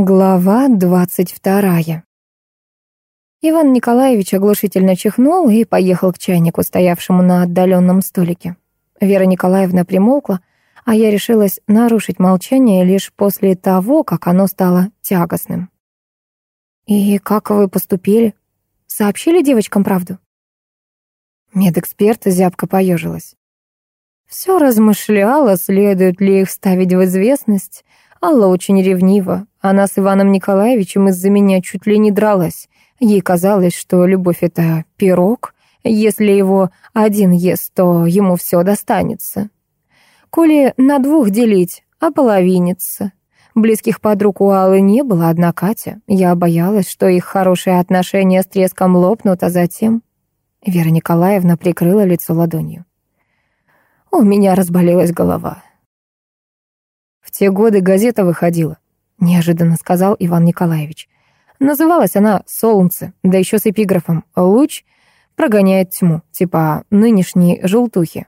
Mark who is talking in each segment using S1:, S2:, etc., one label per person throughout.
S1: Глава двадцать вторая. Иван Николаевич оглушительно чихнул и поехал к чайнику, стоявшему на отдаленном столике. Вера Николаевна примолкла, а я решилась нарушить молчание лишь после того, как оно стало тягостным. «И как вы поступили? Сообщили девочкам правду?» Медэксперт зябко поежилась. Все размышляла, следует ли их ставить в известность. Алла очень ревнива. Она с Иваном Николаевичем из-за меня чуть ли не дралась. Ей казалось, что любовь — это пирог. Если его один ест, то ему все достанется. Коли на двух делить, ополовинится. Близких подруг у Аллы не было, одна Катя. Я боялась, что их хорошие отношения с треском лопнут, а затем... Вера Николаевна прикрыла лицо ладонью. У меня разболелась голова. В те годы газета выходила, неожиданно сказал Иван Николаевич. Называлась она «Солнце», да еще с эпиграфом «Луч прогоняет тьму», типа нынешней желтухи.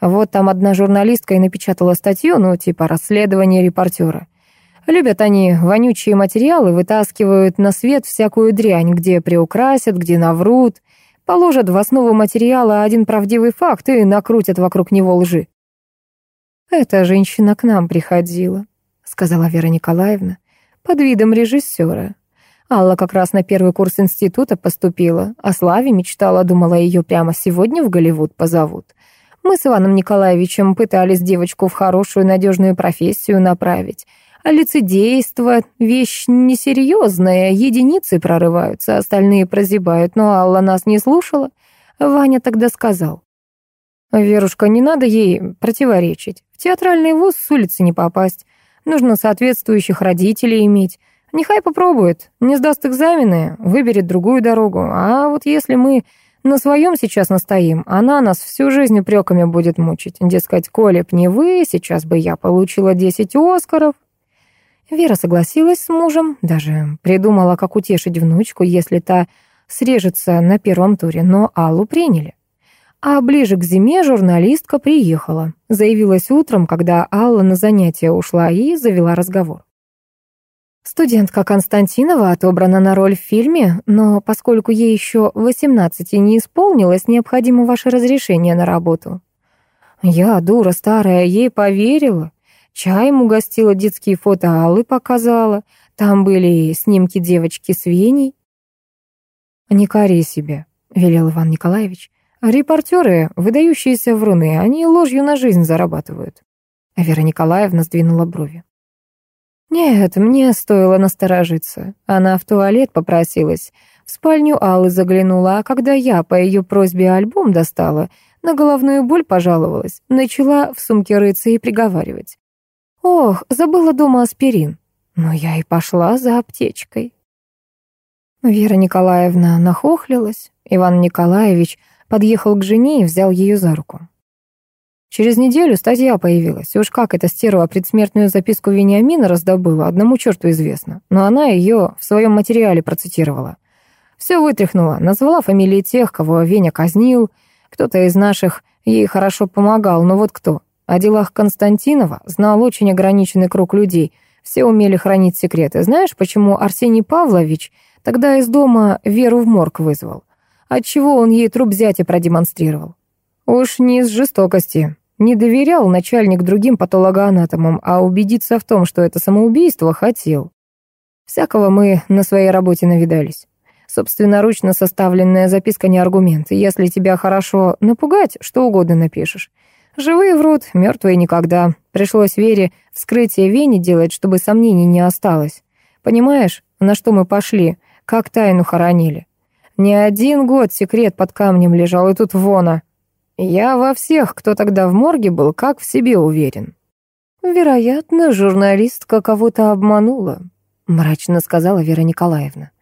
S1: Вот там одна журналистка и напечатала статью, ну, типа расследование репортера. Любят они вонючие материалы, вытаскивают на свет всякую дрянь, где приукрасят, где наврут, положат в основу материала один правдивый факт и накрутят вокруг него лжи. «Эта женщина к нам приходила», — сказала Вера Николаевна, под видом режиссера. Алла как раз на первый курс института поступила, о славе мечтала, думала, ее прямо сегодня в Голливуд позовут. Мы с Иваном Николаевичем пытались девочку в хорошую надежную профессию направить. А лицедейство — вещь несерьезная, единицы прорываются, остальные прозябают, но Алла нас не слушала. Ваня тогда сказал. «Верушка, не надо ей противоречить. В театральный вуз с улицы не попасть. Нужно соответствующих родителей иметь. Нехай попробует, не сдаст экзамены, выберет другую дорогу. А вот если мы на своем сейчас настоим, она нас всю жизнь упреками будет мучить. Дескать, Коля б не вы, сейчас бы я получила 10 Оскаров. Вера согласилась с мужем, даже придумала, как утешить внучку, если та срежется на первом туре, но Аллу приняли. А ближе к зиме журналистка приехала. Заявилась утром, когда Алла на занятия ушла и завела разговор. Студентка Константинова отобрана на роль в фильме, но поскольку ей еще 18 не исполнилось, необходимо ваше разрешение на работу. Я, дура старая, ей поверила. Чаем угостила, детские фото Аллы показала. Там были снимки девочки с Веней. «Не кори себя», — велел Иван Николаевич. Репортеры, выдающиеся вруны, они ложью на жизнь зарабатывают. Вера Николаевна сдвинула брови. Нет, мне стоило насторожиться. Она в туалет попросилась. В спальню Аллы заглянула, а когда я по ее просьбе альбом достала, на головную боль пожаловалась, начала в сумке рыться и приговаривать. Ох, забыла дома аспирин. Но я и пошла за аптечкой. Вера Николаевна нахохлилась. Иван Николаевич подъехал к жене и взял ее за руку. Через неделю статья появилась. Уж как эта стерва предсмертную записку Вениамина раздобыла, одному черту известно. Но она ее в своем материале процитировала. Все вытряхнула, назвала фамилии тех, кого Веня казнил. Кто-то из наших ей хорошо помогал, но вот кто? О делах Константинова знал очень ограниченный круг людей. Все умели хранить секреты. Знаешь, почему Арсений Павлович тогда из дома Веру в морг вызвал? Отчего он ей труп зятя продемонстрировал? Уж не из жестокости. Не доверял начальник другим патологоанатомам, а убедиться в том, что это самоубийство, хотел. Всякого мы на своей работе навидались. Собственноручно составленная записка не аргумент. Если тебя хорошо напугать, что угодно напишешь. Живые врут, мертвые никогда. Пришлось Вере вскрытие вене делать, чтобы сомнений не осталось. Понимаешь, на что мы пошли, как тайну хоронили? Не один год секрет под камнем лежал, и тут вона. Я во всех, кто тогда в морге был, как в себе уверен. Вероятно, журналистка кого-то обманула, мрачно сказала Вера Николаевна.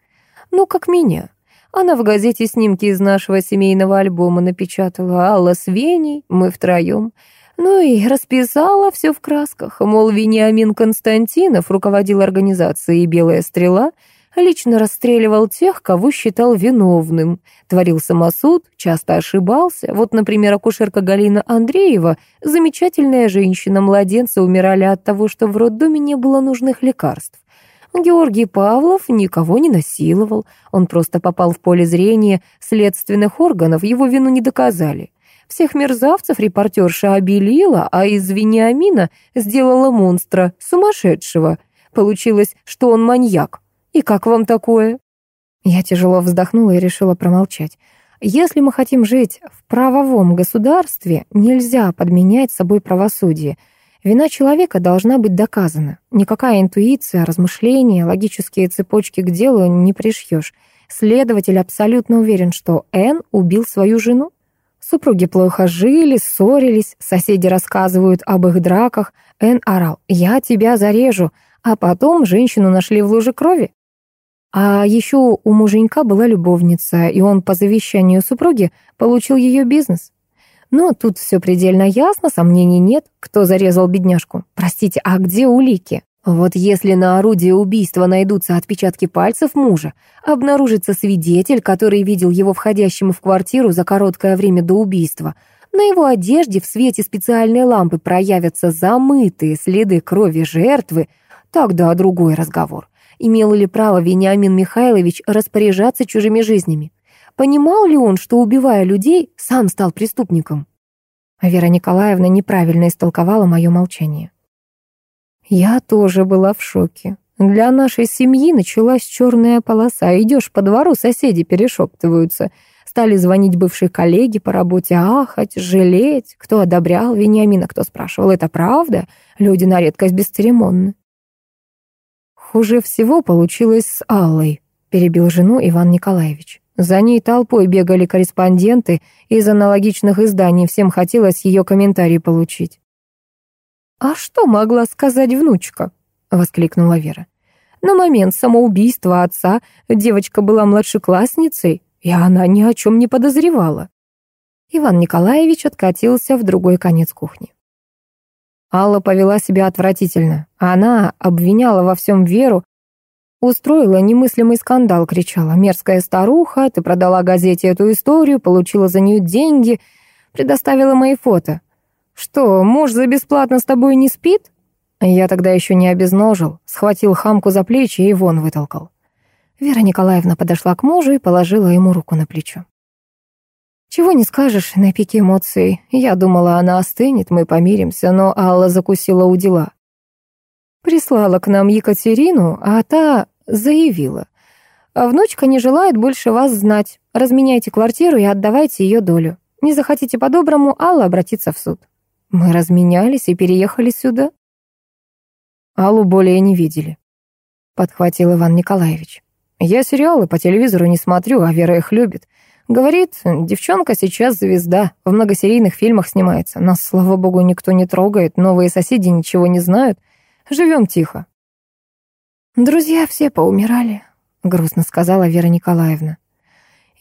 S1: Ну, как меня. Она в газете снимки из нашего семейного альбома напечатала. Алла с Веней, мы втроем. Ну и расписала все в красках. Мол, Вениамин Константинов руководил организацией «Белая стрела», лично расстреливал тех, кого считал виновным, творил самосуд, часто ошибался. Вот, например, акушерка Галина Андреева, замечательная женщина, младенцы умирали от того, что в роддоме не было нужных лекарств.
S2: Георгий Павлов никого не насиловал, он просто попал в поле зрения следственных органов, его вину не доказали. Всех мерзавцев репортерша обелила, а из Вениамина сделала монстра, сумасшедшего. Получилось, что он маньяк. И как вам такое?
S1: Я тяжело вздохнула и решила промолчать. Если мы хотим жить в правовом государстве, нельзя подменять собой правосудие. Вина человека должна быть доказана. Никакая интуиция, размышления, логические цепочки к делу не пришьешь. Следователь абсолютно уверен, что Н убил свою жену. Супруги плохо жили, ссорились, соседи рассказывают об их драках. Эн орал «Я тебя зарежу», а потом женщину нашли в луже крови. А еще у муженька была любовница, и он по завещанию супруги получил ее бизнес. Но тут все предельно ясно, сомнений нет, кто зарезал бедняжку. Простите, а где улики? Вот если на орудие убийства найдутся отпечатки пальцев мужа, обнаружится свидетель, который видел его входящим в квартиру за короткое время до убийства, на его одежде в свете специальной лампы проявятся замытые следы крови жертвы, тогда другой разговор. Имел ли право Вениамин Михайлович распоряжаться чужими жизнями? Понимал ли он, что, убивая людей, сам стал преступником? А Вера Николаевна неправильно истолковала мое молчание. Я тоже была в шоке. Для нашей семьи началась черная полоса. Идешь по двору, соседи перешептываются. Стали звонить бывшие коллеги по работе, ахать, жалеть. Кто одобрял Вениамина, кто спрашивал, это правда? Люди на редкость бесцеремонны. Хуже всего получилось с Аллой, перебил жену Иван Николаевич. За ней толпой бегали корреспонденты из аналогичных изданий, всем хотелось ее комментарий получить. «А что могла сказать внучка?» — воскликнула Вера. «На момент самоубийства отца девочка была младшеклассницей, и она ни о чем не подозревала». Иван Николаевич откатился в другой конец кухни. Алла повела себя отвратительно. Она обвиняла во всем Веру, устроила немыслимый скандал, кричала. «Мерзкая старуха, ты продала газете эту историю, получила за нее деньги, предоставила мои фото. «Что, муж за бесплатно с тобой не спит?» Я тогда еще не обезножил, схватил хамку за плечи и вон вытолкал. Вера Николаевна подошла к мужу и положила ему руку на плечо. Чего не скажешь на пике эмоций. Я думала, она остынет, мы помиримся, но Алла закусила у дела. Прислала к нам Екатерину, а та заявила. Внучка не желает больше вас знать. Разменяйте квартиру и отдавайте ее долю. Не захотите по-доброму, Алла обратится в суд. Мы разменялись и переехали сюда. Аллу более не видели, подхватил Иван Николаевич. Я сериалы по телевизору не смотрю, а Вера их любит. Говорит, девчонка сейчас звезда, в многосерийных фильмах снимается. Нас, слава богу, никто не трогает, новые соседи ничего не знают. Живем тихо. Друзья все поумирали, грустно сказала Вера Николаевна.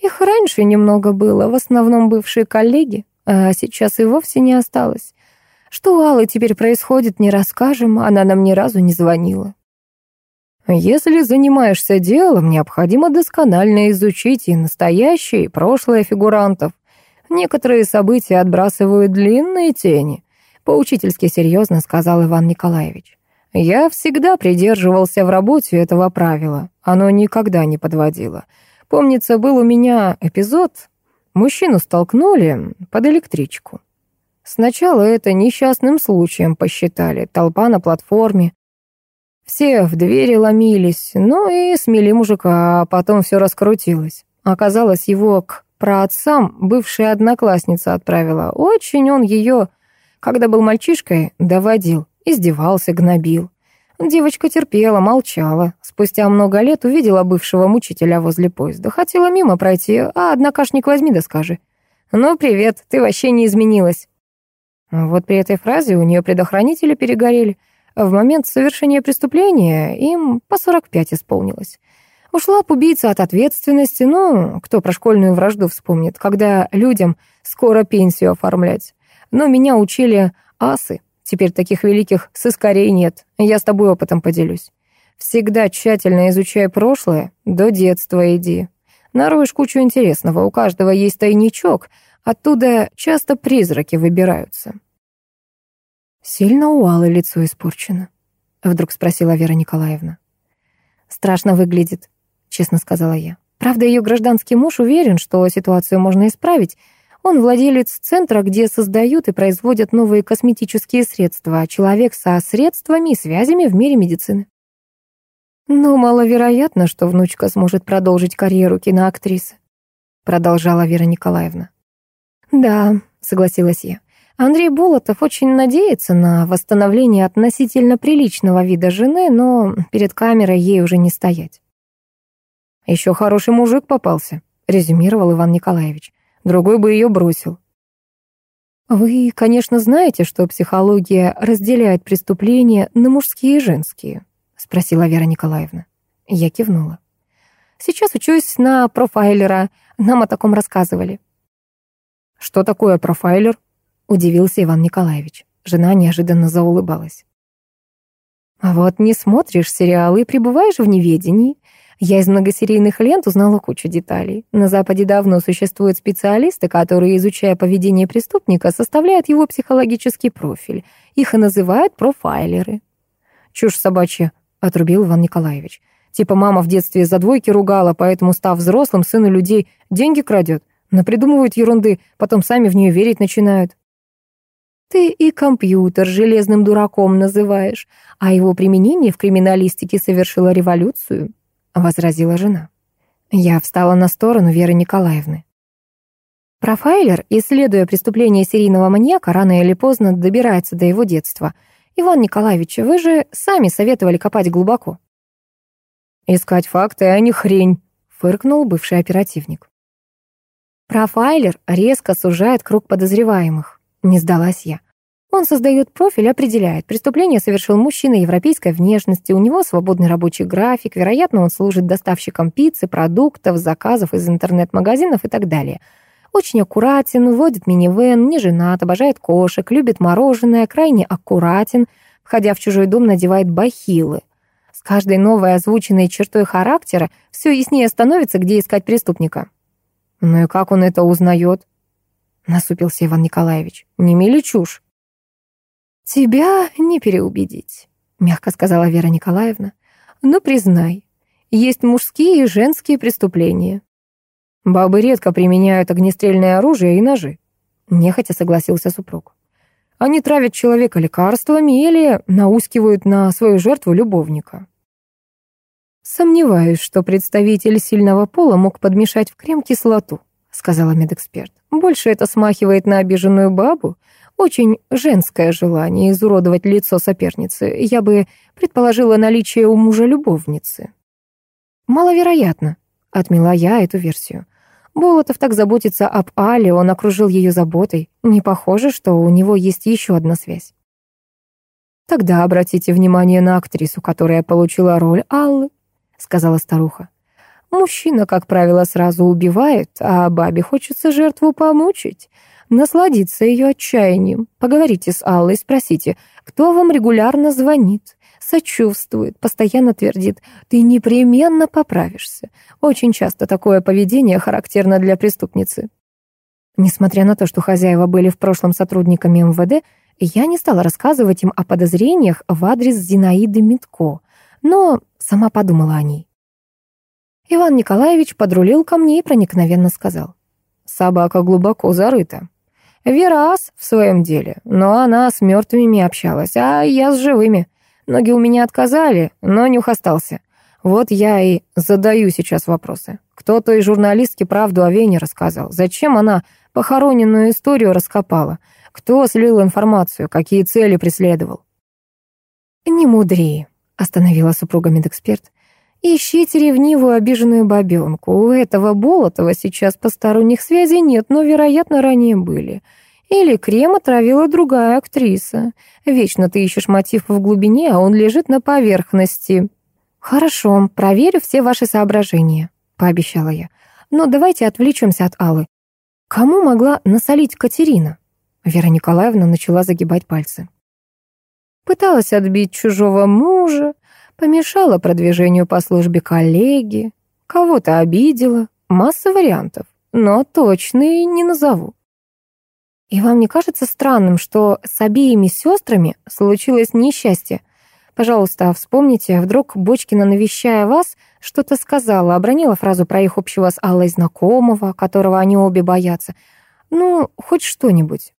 S1: Их раньше немного было, в основном бывшие коллеги, а сейчас и вовсе не осталось. Что у Аллы теперь происходит, не расскажем, она нам ни разу не звонила. Если занимаешься делом, необходимо досконально изучить и настоящее, и прошлое фигурантов. Некоторые события отбрасывают длинные тени, поучительски серьезно сказал Иван Николаевич. Я всегда придерживался в работе этого правила, оно никогда не подводило. Помнится, был у меня эпизод, мужчину столкнули под электричку. Сначала это несчастным случаем посчитали, толпа на платформе. Все в двери ломились, ну и смели мужика, а потом все раскрутилось. Оказалось, его к праотцам бывшая одноклассница отправила. Очень он ее, когда был мальчишкой, доводил, издевался, гнобил. Девочка терпела, молчала. Спустя много лет увидела бывшего мучителя возле поезда. Хотела мимо пройти, а однокашник возьми да скажи. «Ну, привет, ты вообще не изменилась». Вот при этой фразе у нее предохранители перегорели. В момент совершения преступления им по 45 исполнилось. Ушла убийца от ответственности, ну, кто про школьную вражду вспомнит, когда людям скоро пенсию оформлять. Но меня учили асы, теперь таких великих сыскарей нет, я с тобой опытом поделюсь. Всегда тщательно изучай прошлое, до детства иди. Нароешь кучу интересного, у каждого есть тайничок — Оттуда часто призраки выбираются. Сильно у Аллы лицо испорчено? Вдруг спросила Вера Николаевна. Страшно выглядит, честно сказала я. Правда, ее гражданский муж уверен, что ситуацию можно исправить. Он владелец центра, где создают и производят новые косметические средства, а человек со средствами и связями в мире медицины. Но маловероятно, что внучка сможет продолжить карьеру киноактрисы, продолжала Вера Николаевна. Да, согласилась я. Андрей Болотов очень надеется на восстановление относительно приличного вида жены, но перед камерой ей уже не стоять. Еще хороший мужик попался, резюмировал Иван Николаевич. Другой бы ее бросил. Вы, конечно, знаете, что психология разделяет преступления на мужские и женские, спросила Вера Николаевна. Я кивнула. Сейчас учусь на профайлера. Нам о таком рассказывали. Что такое профайлер? Удивился Иван Николаевич. Жена неожиданно заулыбалась. А вот не смотришь сериалы и пребываешь в неведении. Я из многосерийных лент узнала кучу деталей. На Западе давно существуют специалисты, которые, изучая поведение преступника, составляют его психологический профиль. Их и называют профайлеры. «Чушь собачья», — отрубил Иван Николаевич. «Типа мама в детстве за двойки ругала, поэтому, став взрослым, сыну людей деньги крадет. Напридумывают ерунды, потом сами в нее верить начинают». Ты и компьютер железным дураком называешь, а его применение в криминалистике совершило революцию возразила жена. Я встала на сторону Веры Николаевны. Профайлер, исследуя преступление серийного маньяка, рано или поздно добирается до его детства. Иван Николаевич, вы же сами советовали копать глубоко. «Искать факты, а не хрень», — фыркнул бывший оперативник. Профайлер резко сужает круг подозреваемых. Не сдалась я. Он создает профиль, определяет, преступление совершил мужчина европейской внешности, у него свободный рабочий график, вероятно, он служит доставщиком пиццы, продуктов, заказов из интернет-магазинов и так далее. Очень аккуратен, водит минивэн, не женат, обожает кошек, любит мороженое, крайне аккуратен, входя в чужой дом, надевает бахилы. С каждой новой озвученной чертой характера все яснее становится, где искать преступника. «Ну и как он это узнает?» Насупился Иван Николаевич. «Не мели чушь». «Тебя не переубедить», — мягко сказала Вера Николаевна. «Но признай, есть мужские и женские преступления». «Бабы редко применяют огнестрельное оружие и ножи», — нехотя согласился супруг. «Они травят человека лекарствами или наускивают на свою жертву любовника». «Сомневаюсь, что представитель сильного пола мог подмешать в крем кислоту», — сказала медэксперт. «Больше это смахивает на обиженную бабу, очень женское желание изуродовать лицо соперницы. Я бы предположила наличие у мужа любовницы. Маловероятно, отмела я эту версию. Болотов так заботится об Але, он окружил ее заботой. Не похоже, что у него есть еще одна связь. Тогда обратите внимание на актрису, которая получила роль Аллы, сказала старуха. Мужчина, как правило, сразу убивает, а бабе хочется жертву помучить насладиться ее отчаянием. Поговорите с Аллой, спросите, кто вам регулярно звонит, сочувствует, постоянно твердит, ты непременно поправишься. Очень часто такое поведение характерно для преступницы. Несмотря на то, что хозяева были в прошлом сотрудниками МВД, я не стала рассказывать им о подозрениях в адрес Зинаиды Митко, но сама подумала о ней. Иван Николаевич подрулил ко мне и проникновенно сказал. «Собака глубоко зарыта. Вера ас в своем деле, но она с мертвыми общалась, а я с живыми. Ноги у меня отказали, но нюх остался. Вот я и задаю сейчас вопросы. Кто той журналистке правду о Вене рассказал? Зачем она похороненную историю раскопала? Кто слил информацию? Какие цели преследовал? «Не мудри», — остановила супруга медэксперт. «Ищите ревнивую обиженную бабенку. У этого Болотова сейчас посторонних связей нет, но, вероятно, ранее были. Или крем отравила другая актриса. Вечно ты ищешь мотив в глубине, а он лежит на поверхности. Хорошо, проверю все ваши соображения, пообещала я. Но давайте отвлечемся от Аллы. Кому могла насолить Катерина? Вера Николаевна начала загибать пальцы. Пыталась отбить чужого мужа, помешала продвижению по службе коллеги, кого-то обидела. Масса вариантов, но точные не назову. И вам не кажется странным, что с обеими сестрами случилось несчастье? Пожалуйста, вспомните, вдруг Бочкина, навещая вас, что-то сказала, обронила фразу про их общего с Аллой знакомого, которого они обе боятся. Ну, хоть что-нибудь.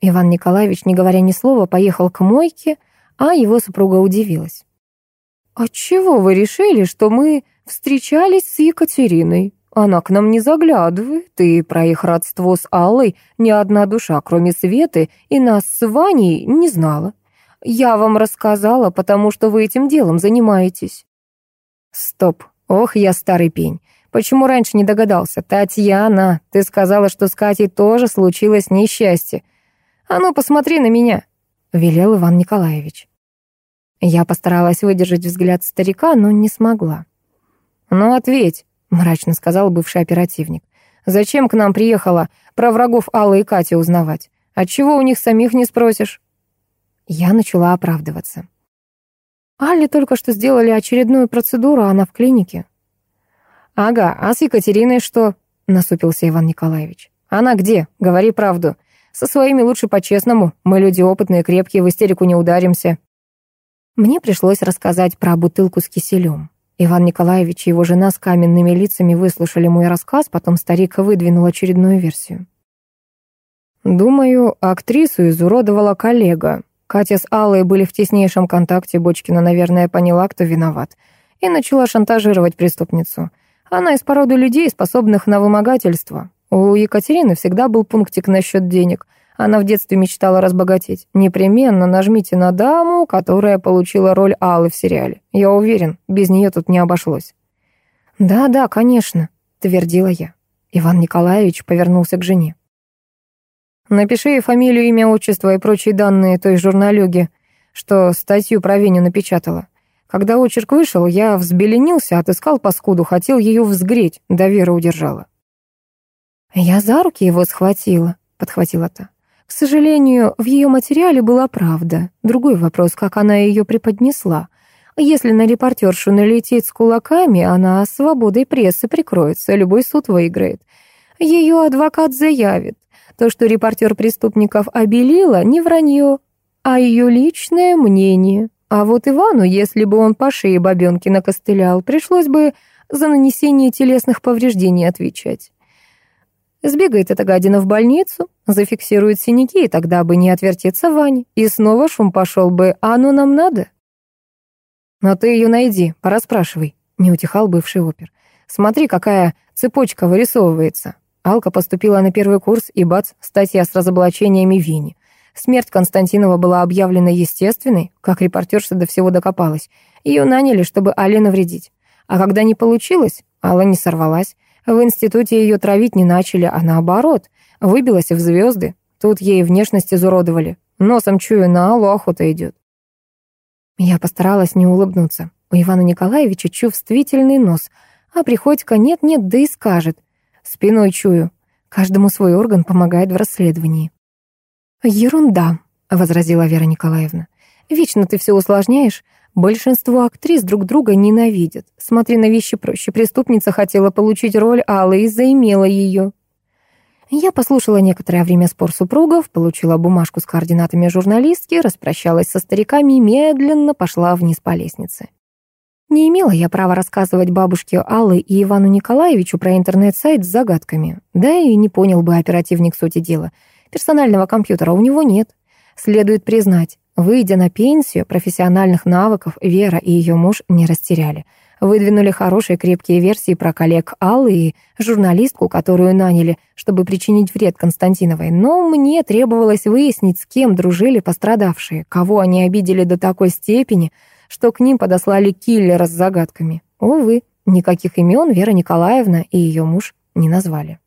S1: Иван Николаевич, не говоря ни слова, поехал к мойке, а его супруга удивилась. «Отчего вы решили, что мы встречались с Екатериной? Она к нам не заглядывает, и про их родство с Аллой ни одна душа, кроме Светы, и нас с Ваней не знала. Я вам рассказала, потому что вы этим делом занимаетесь». «Стоп, ох, я старый пень. Почему раньше не догадался? Татьяна, ты сказала, что с Катей тоже случилось несчастье. А ну, посмотри на меня», — велел Иван Николаевич. Я постаралась выдержать взгляд старика, но не смогла. «Ну, ответь», — мрачно сказал бывший оперативник. «Зачем к нам приехала про врагов Аллы и Кати узнавать? Отчего у них самих не спросишь?» Я начала оправдываться. Алле только что сделали очередную процедуру, а она в клинике. «Ага, а с Екатериной что?» — насупился Иван Николаевич. «Она где? Говори правду. Со своими лучше по-честному. Мы люди опытные, крепкие, в истерику не ударимся». Мне пришлось рассказать про бутылку с киселем. Иван Николаевич и его жена с каменными лицами выслушали мой рассказ, потом старик выдвинул очередную версию. «Думаю, актрису изуродовала коллега. Катя с Аллой были в теснейшем контакте, Бочкина, наверное, поняла, кто виноват, и начала шантажировать преступницу. Она из породы людей, способных на вымогательство. У Екатерины всегда был пунктик насчет денег. Она в детстве мечтала разбогатеть. Непременно нажмите на даму, которая получила роль Аллы в сериале. Я уверен, без нее тут не обошлось. «Да-да, конечно», — твердила я. Иван Николаевич повернулся к жене. Напиши ей фамилию, имя, отчество и прочие данные той журналюги, что статью про Веню напечатала. Когда очерк вышел, я взбеленился, отыскал паскуду, хотел ее взгреть, до веры удержала. «Я за руки его схватила», — подхватила та. К сожалению, в ее материале была правда. Другой вопрос, как она ее преподнесла. Если на репортершу налететь с кулаками, она свободой прессы прикроется, любой суд выиграет. Ее адвокат заявит, то, что репортер преступников обелила, не вранье, а ее личное мнение. А вот Ивану, если бы он по шее бабенки накостылял, пришлось бы за нанесение телесных повреждений отвечать. Сбегает эта гадина в больницу, зафиксирует синяки, и тогда бы не отвертеться Ване. И снова шум пошел бы, а оно нам надо? Но ты ее найди, пораспрашивай, не утихал бывший опер. Смотри, какая цепочка вырисовывается. Алка поступила на первый курс, и бац, статья с разоблачениями Вини. Смерть Константинова была объявлена естественной, как репортерша до всего докопалась. Ее наняли, чтобы Алле навредить. А когда не получилось, Алла не сорвалась. В институте ее травить не начали, а наоборот, выбилась в звезды. Тут ей внешность изуродовали. Носом чую, на Аллу охота идет. Я постаралась не улыбнуться. У Ивана Николаевича чувствительный нос, а Приходько нет-нет, да и скажет. Спиной чую. Каждому свой орган помогает в расследовании. «Ерунда», — возразила Вера Николаевна. «Вечно ты все усложняешь. Большинство актрис друг друга ненавидят. Смотри на вещи проще. Преступница хотела получить роль Аллы и заимела ее». Я послушала некоторое время спор супругов, получила бумажку с координатами журналистки, распрощалась со стариками и медленно пошла вниз по лестнице. Не имела я права рассказывать бабушке Аллы и Ивану Николаевичу про интернет-сайт с загадками. Да и не понял бы оперативник сути дела. Персонального компьютера у него нет. Следует признать, выйдя на пенсию, профессиональных навыков Вера и ее муж не растеряли. Выдвинули хорошие крепкие версии про коллег Аллы и журналистку, которую наняли, чтобы причинить вред Константиновой. Но мне требовалось выяснить, с кем дружили пострадавшие, кого они обидели до такой степени, что к ним подослали киллера с загадками. Увы, никаких имен Вера Николаевна и ее муж не назвали.